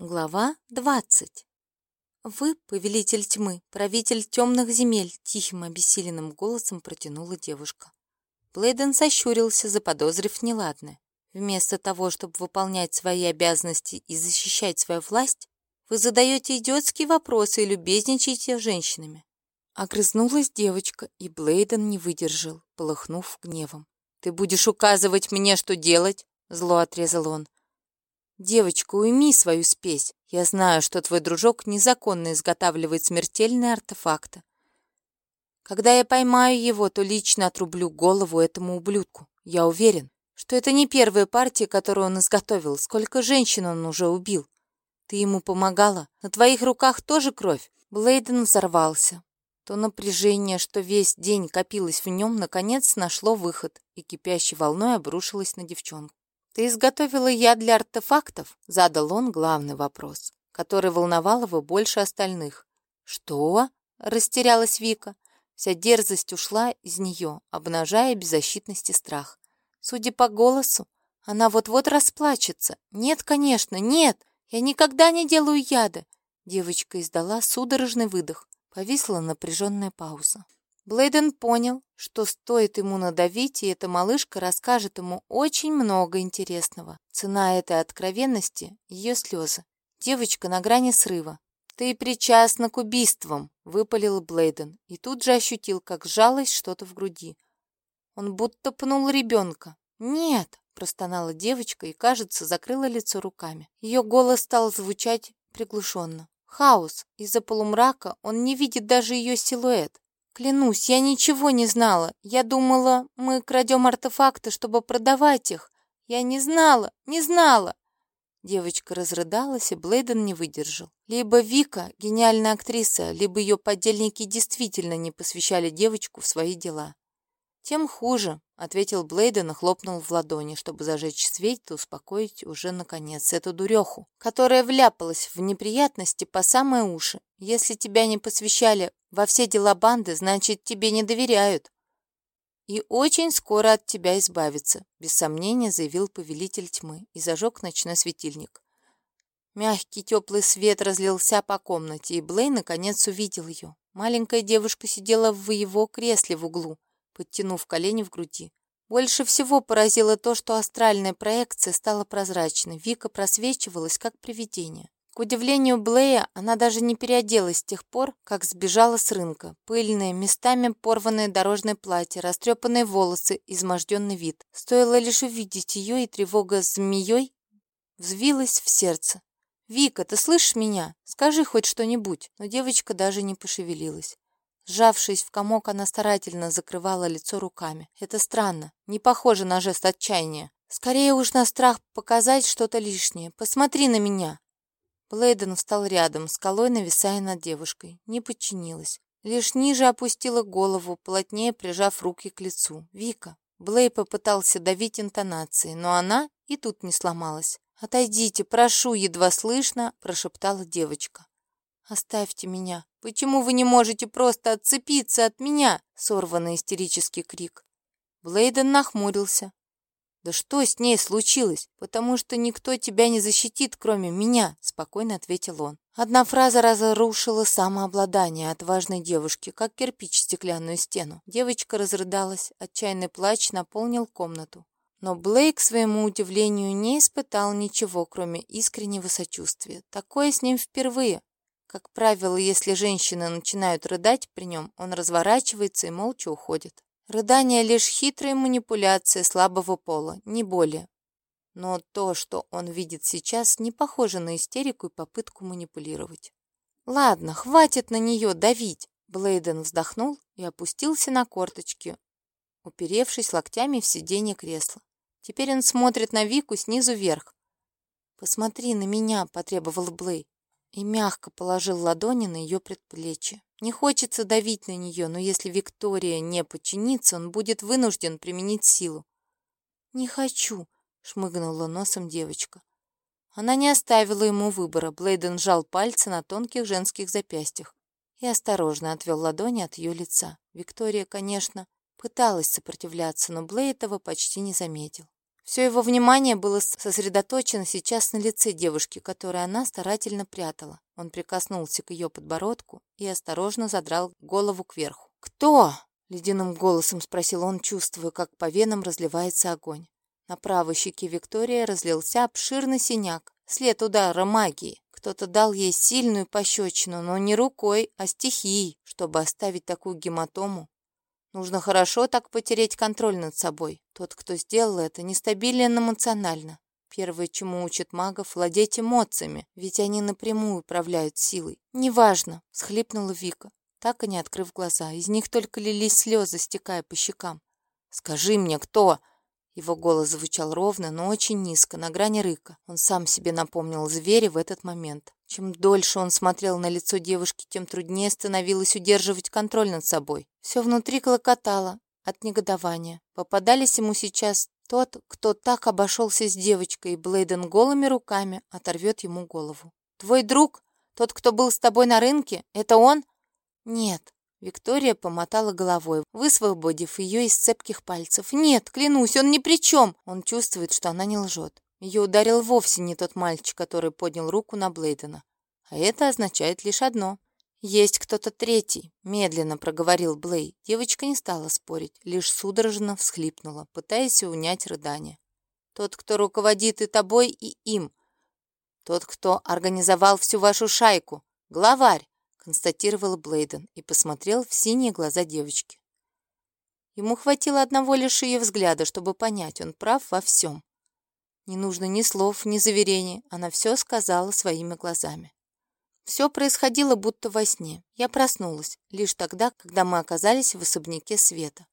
Глава двадцать. «Вы, повелитель тьмы, правитель темных земель», — тихим обессиленным голосом протянула девушка. Блейден сощурился, заподозрив неладное. Вместо того, чтобы выполнять свои обязанности и защищать свою власть, вы задаете идиотские вопросы и любезничаете с женщинами. Огрызнулась девочка, и Блейден не выдержал, полыхнув гневом. «Ты будешь указывать мне, что делать?» — зло отрезал он. «Девочка, уйми свою спесь. Я знаю, что твой дружок незаконно изготавливает смертельные артефакты. Когда я поймаю его, то лично отрублю голову этому ублюдку. Я уверен, что это не первая партия, которую он изготовил. Сколько женщин он уже убил. Ты ему помогала. На твоих руках тоже кровь». Блейден взорвался. То напряжение, что весь день копилось в нем, наконец нашло выход и кипящей волной обрушилось на девчонку. «Ты изготовила яд для артефактов?» — задал он главный вопрос, который волновал его больше остальных. «Что?» — растерялась Вика. Вся дерзость ушла из нее, обнажая беззащитность и страх. Судя по голосу, она вот-вот расплачется. «Нет, конечно, нет! Я никогда не делаю яда!» Девочка издала судорожный выдох. Повисла напряженная пауза. Блейден понял, что стоит ему надавить, и эта малышка расскажет ему очень много интересного. Цена этой откровенности — ее слезы. Девочка на грани срыва. «Ты причастна к убийствам», — выпалил Блейден, и тут же ощутил, как сжалось что-то в груди. Он будто пнул ребенка. «Нет», — простонала девочка и, кажется, закрыла лицо руками. Ее голос стал звучать приглушенно. Хаос. Из-за полумрака он не видит даже ее силуэт. Клянусь, я ничего не знала. Я думала, мы крадем артефакты, чтобы продавать их. Я не знала, не знала. Девочка разрыдалась, и Блейден не выдержал. Либо Вика, гениальная актриса, либо ее подельники действительно не посвящали девочку в свои дела. «Тем хуже», — ответил Блейден и хлопнул в ладони, чтобы зажечь свет и успокоить уже, наконец, эту дуреху, которая вляпалась в неприятности по самые уши. «Если тебя не посвящали во все дела банды, значит, тебе не доверяют. И очень скоро от тебя избавиться», — без сомнения заявил повелитель тьмы и зажег ночной светильник. Мягкий теплый свет разлился по комнате, и Блей наконец увидел ее. Маленькая девушка сидела в его кресле в углу, подтянув колени в груди. Больше всего поразило то, что астральная проекция стала прозрачной. Вика просвечивалась, как привидение. К удивлению Блея, она даже не переоделась с тех пор, как сбежала с рынка. Пыльные, местами порванные дорожное платье, растрепанные волосы, изможденный вид. Стоило лишь увидеть ее, и тревога змеей взвилась в сердце. «Вика, ты слышишь меня? Скажи хоть что-нибудь». Но девочка даже не пошевелилась. Сжавшись в комок, она старательно закрывала лицо руками. Это странно, не похоже на жест отчаяния. Скорее уж на страх показать что-то лишнее. Посмотри на меня. Блейден встал рядом, скалой нависая над девушкой. Не подчинилась. Лишь ниже опустила голову, плотнее прижав руки к лицу. «Вика». Блей попытался давить интонации, но она и тут не сломалась. «Отойдите, прошу», — едва слышно, прошептала девочка. «Оставьте меня. Почему вы не можете просто отцепиться от меня?» Сорванный истерический крик. Блейден нахмурился. «Да что с ней случилось? Потому что никто тебя не защитит, кроме меня», — спокойно ответил он. Одна фраза разрушила самообладание отважной девушки, как кирпич стеклянную стену. Девочка разрыдалась, отчаянный плач наполнил комнату. Но Блейк, к своему удивлению, не испытал ничего, кроме искреннего сочувствия. Такое с ним впервые. Как правило, если женщины начинают рыдать при нем, он разворачивается и молча уходит. Рыдание — лишь хитрая манипуляция слабого пола, не более. Но то, что он видит сейчас, не похоже на истерику и попытку манипулировать. «Ладно, хватит на нее давить!» Блейден вздохнул и опустился на корточки, уперевшись локтями в сиденье кресла. Теперь он смотрит на Вику снизу вверх. «Посмотри на меня», — потребовал Блей и мягко положил ладони на ее предплечье. Не хочется давить на нее, но если Виктория не подчинится, он будет вынужден применить силу. «Не хочу», — шмыгнула носом девочка. Она не оставила ему выбора. Блейден сжал пальцы на тонких женских запястьях и осторожно отвел ладони от ее лица. Виктория, конечно, пыталась сопротивляться, но Блей этого почти не заметил. Все его внимание было сосредоточено сейчас на лице девушки, которое она старательно прятала. Он прикоснулся к ее подбородку и осторожно задрал голову кверху. «Кто?» — ледяным голосом спросил он, чувствуя, как по венам разливается огонь. На правой щеке Виктории разлился обширный синяк, след удара магии. Кто-то дал ей сильную пощечину, но не рукой, а стихией, чтобы оставить такую гематому. Нужно хорошо так потереть контроль над собой. Тот, кто сделал это, нестабилен эмоционально. Первое, чему учат магов, владеть эмоциями, ведь они напрямую управляют силой. «Неважно», — схлипнула Вика, так и не открыв глаза. Из них только лились слезы, стекая по щекам. «Скажи мне, кто?» Его голос звучал ровно, но очень низко, на грани рыка. Он сам себе напомнил зверя в этот момент. Чем дольше он смотрел на лицо девушки, тем труднее становилось удерживать контроль над собой. Все внутри клокотало от негодования. Попадались ему сейчас тот, кто так обошелся с девочкой, и Блейден голыми руками оторвет ему голову. «Твой друг? Тот, кто был с тобой на рынке? Это он?» «Нет», Виктория помотала головой, высвободив ее из цепких пальцев. «Нет, клянусь, он ни при чем!» Он чувствует, что она не лжет. Ее ударил вовсе не тот мальчик, который поднял руку на Блейдена. А это означает лишь одно. «Есть кто-то третий», — медленно проговорил Блей. Девочка не стала спорить, лишь судорожно всхлипнула, пытаясь унять рыдание. «Тот, кто руководит и тобой, и им. Тот, кто организовал всю вашу шайку. Главарь констатировал Блейден и посмотрел в синие глаза девочки. Ему хватило одного лишь ее взгляда, чтобы понять, он прав во всем. Не нужно ни слов, ни заверений, она все сказала своими глазами. Все происходило будто во сне. Я проснулась лишь тогда, когда мы оказались в особняке Света.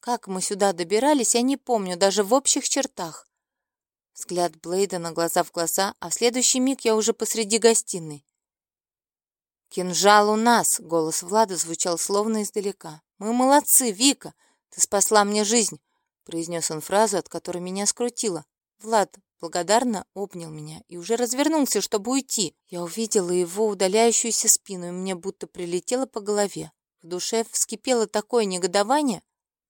Как мы сюда добирались, я не помню, даже в общих чертах. Взгляд Блейдена глаза в глаза, а в следующий миг я уже посреди гостиной. «Кинжал у нас!» — голос Влада звучал словно издалека. «Мы молодцы, Вика! Ты спасла мне жизнь!» — произнес он фразу, от которой меня скрутило. Влад благодарно обнял меня и уже развернулся, чтобы уйти. Я увидела его удаляющуюся спину, и мне будто прилетело по голове. В душе вскипело такое негодование,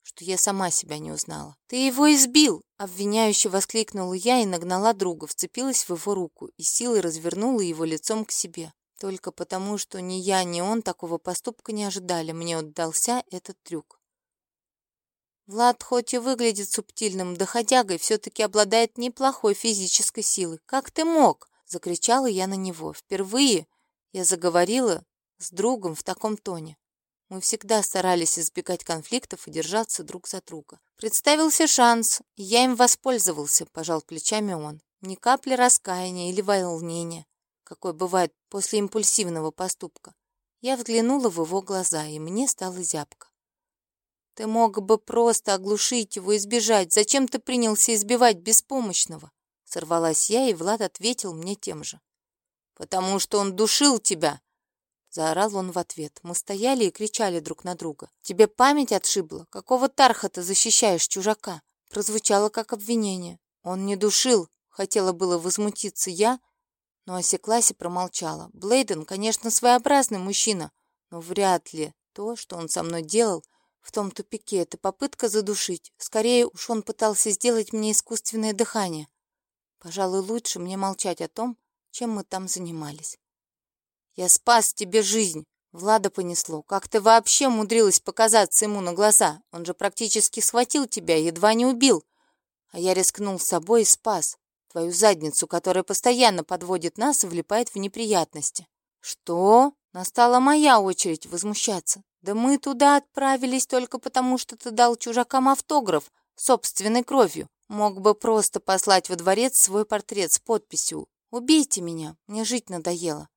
что я сама себя не узнала. «Ты его избил!» — обвиняюще воскликнула я и нагнала друга, вцепилась в его руку и силой развернула его лицом к себе. Только потому, что ни я, ни он такого поступка не ожидали, мне отдался этот трюк. Влад хоть и выглядит субтильным доходягой, все-таки обладает неплохой физической силой. «Как ты мог?» — закричала я на него. Впервые я заговорила с другом в таком тоне. Мы всегда старались избегать конфликтов и держаться друг за друга. Представился шанс, и я им воспользовался, пожал плечами он. Ни капли раскаяния или волнения какой бывает после импульсивного поступка. Я взглянула в его глаза, и мне стало зябко. «Ты мог бы просто оглушить его и сбежать. Зачем ты принялся избивать беспомощного?» Сорвалась я, и Влад ответил мне тем же. «Потому что он душил тебя!» Заорал он в ответ. Мы стояли и кричали друг на друга. «Тебе память отшибла? Какого тарха ты защищаешь чужака?» Прозвучало как обвинение. «Он не душил!» Хотела было возмутиться я, но осеклась и промолчала. Блейден, конечно, своеобразный мужчина, но вряд ли то, что он со мной делал, в том тупике, это попытка задушить. Скорее уж он пытался сделать мне искусственное дыхание. Пожалуй, лучше мне молчать о том, чем мы там занимались. «Я спас тебе жизнь!» Влада понесло. «Как ты вообще умудрилась показаться ему на глаза? Он же практически схватил тебя едва не убил. А я рискнул с собой и спас твою задницу, которая постоянно подводит нас и влипает в неприятности. Что? Настала моя очередь возмущаться. Да мы туда отправились только потому, что ты дал чужакам автограф собственной кровью. Мог бы просто послать во дворец свой портрет с подписью «Убейте меня, мне жить надоело»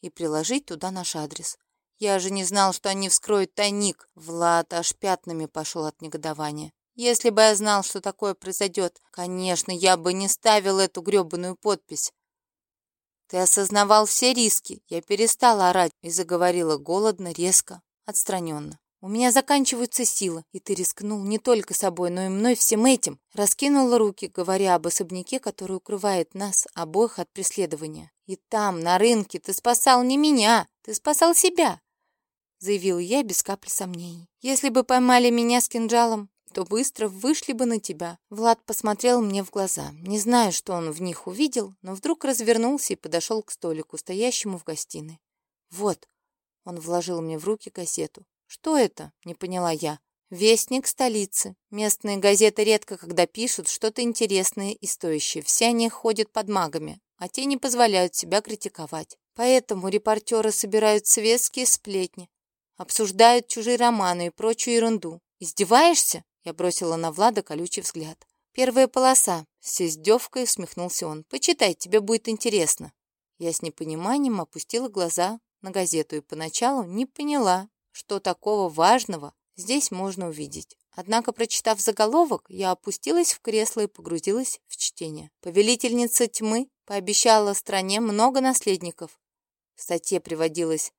и приложить туда наш адрес. Я же не знал, что они вскроют тайник. Влад аж пятнами пошел от негодования. Если бы я знал, что такое произойдет, конечно, я бы не ставил эту гребаную подпись. Ты осознавал все риски. Я перестала орать и заговорила голодно, резко, отстраненно. У меня заканчиваются силы, и ты рискнул не только собой, но и мной всем этим. Раскинула руки, говоря об особняке, который укрывает нас обоих от преследования. И там, на рынке, ты спасал не меня, ты спасал себя, заявил я без капли сомнений. Если бы поймали меня с кинжалом, то быстро вышли бы на тебя. Влад посмотрел мне в глаза. Не знаю, что он в них увидел, но вдруг развернулся и подошел к столику, стоящему в гостиной. «Вот», — он вложил мне в руки кассету. «Что это?» — не поняла я. «Вестник столицы. Местные газеты редко когда пишут что-то интересное и стоящее. Все они ходят под магами, а те не позволяют себя критиковать. Поэтому репортеры собирают светские сплетни, обсуждают чужие романы и прочую ерунду. Издеваешься?» Я бросила на Влада колючий взгляд. «Первая полоса», — с издевкой усмехнулся он. «Почитай, тебе будет интересно». Я с непониманием опустила глаза на газету и поначалу не поняла, что такого важного здесь можно увидеть. Однако, прочитав заголовок, я опустилась в кресло и погрузилась в чтение. Повелительница тьмы пообещала стране много наследников. В статье приводилось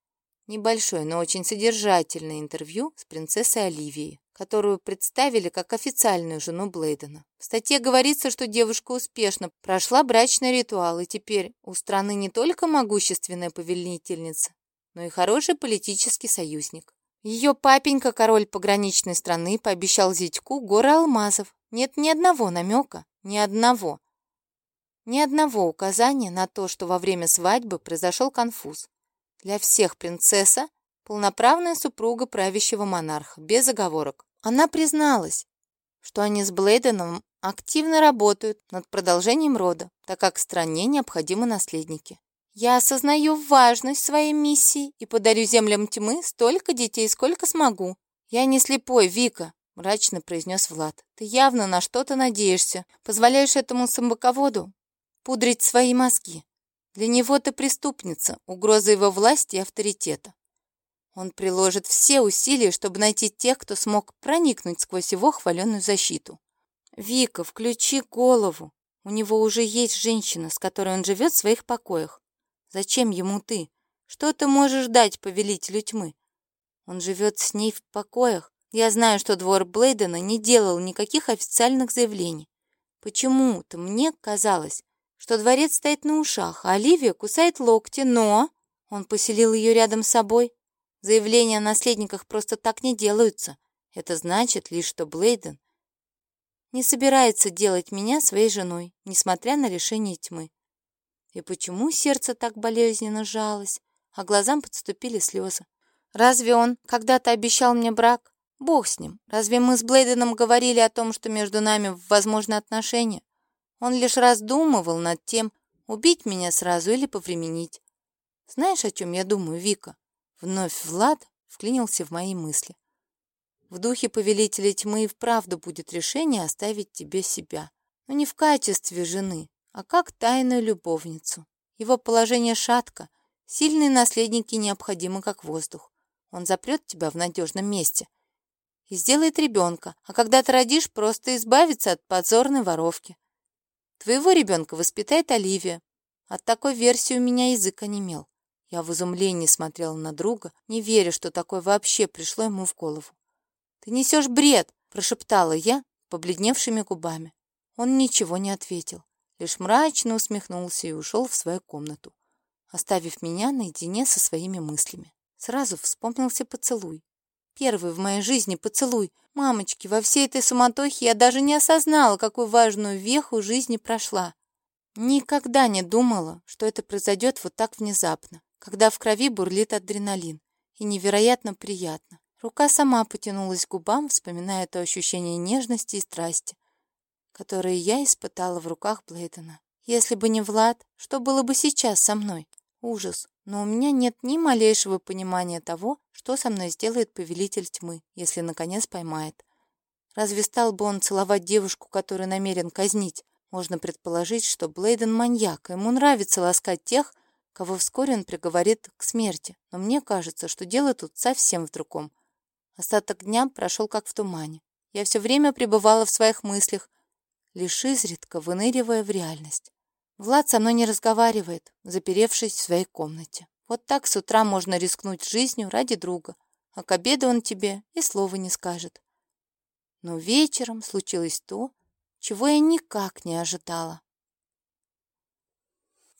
небольшое, но очень содержательное интервью с принцессой Оливией которую представили как официальную жену Блейдена. В статье говорится, что девушка успешно прошла брачный ритуал, и теперь у страны не только могущественная повелительница, но и хороший политический союзник. Ее папенька, король пограничной страны, пообещал зятьку горы алмазов. Нет ни одного намека, ни одного. Ни одного указания на то, что во время свадьбы произошел конфуз. Для всех принцесса – полноправная супруга правящего монарха, без оговорок. Она призналась, что они с Блейденом активно работают над продолжением рода, так как стране необходимы наследники. Я осознаю важность своей миссии и подарю землям тьмы столько детей, сколько смогу. Я не слепой, Вика, мрачно произнес Влад. Ты явно на что-то надеешься, позволяешь этому самбаководу пудрить свои мозги. Для него ты преступница, угроза его власти и авторитета. Он приложит все усилия, чтобы найти тех, кто смог проникнуть сквозь его хваленную защиту. «Вика, включи голову. У него уже есть женщина, с которой он живет в своих покоях. Зачем ему ты? Что ты можешь дать повелителю тьмы? Он живет с ней в покоях. Я знаю, что двор Блейдена не делал никаких официальных заявлений. Почему-то мне казалось, что дворец стоит на ушах, а Оливия кусает локти, но... Он поселил ее рядом с собой, Заявления о наследниках просто так не делаются. Это значит лишь, что Блейден не собирается делать меня своей женой, несмотря на решение тьмы. И почему сердце так болезненно жалось, а глазам подступили слезы? Разве он когда-то обещал мне брак? Бог с ним. Разве мы с Блейденом говорили о том, что между нами возможны отношения? Он лишь раздумывал над тем, убить меня сразу или повременить. Знаешь, о чем я думаю, Вика? Вновь Влад вклинился в мои мысли. В духе повелителя тьмы и вправду будет решение оставить тебе себя. Но не в качестве жены, а как тайную любовницу. Его положение шатко, сильные наследники необходимы как воздух. Он запрет тебя в надежном месте и сделает ребенка, а когда ты родишь, просто избавится от позорной воровки. Твоего ребенка воспитает Оливия. От такой версии у меня язык онемел. Я в изумлении смотрела на друга, не веря, что такое вообще пришло ему в голову. «Ты несешь бред!» – прошептала я побледневшими губами. Он ничего не ответил, лишь мрачно усмехнулся и ушел в свою комнату, оставив меня наедине со своими мыслями. Сразу вспомнился поцелуй. Первый в моей жизни поцелуй. Мамочки, во всей этой суматохе я даже не осознала, какую важную веху жизни прошла. Никогда не думала, что это произойдет вот так внезапно когда в крови бурлит адреналин, и невероятно приятно. Рука сама потянулась к губам, вспоминая то ощущение нежности и страсти, которые я испытала в руках Блейдена. Если бы не Влад, что было бы сейчас со мной? Ужас. Но у меня нет ни малейшего понимания того, что со мной сделает повелитель тьмы, если наконец поймает. Разве стал бы он целовать девушку, которую намерен казнить? Можно предположить, что Блейден маньяк, ему нравится ласкать тех, кого вскоре он приговорит к смерти, но мне кажется, что дело тут совсем в другом. Остаток дня прошел как в тумане. Я все время пребывала в своих мыслях, лишь изредка выныривая в реальность. Влад со мной не разговаривает, заперевшись в своей комнате. Вот так с утра можно рискнуть жизнью ради друга, а к обеду он тебе и слова не скажет. Но вечером случилось то, чего я никак не ожидала.